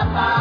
Papa.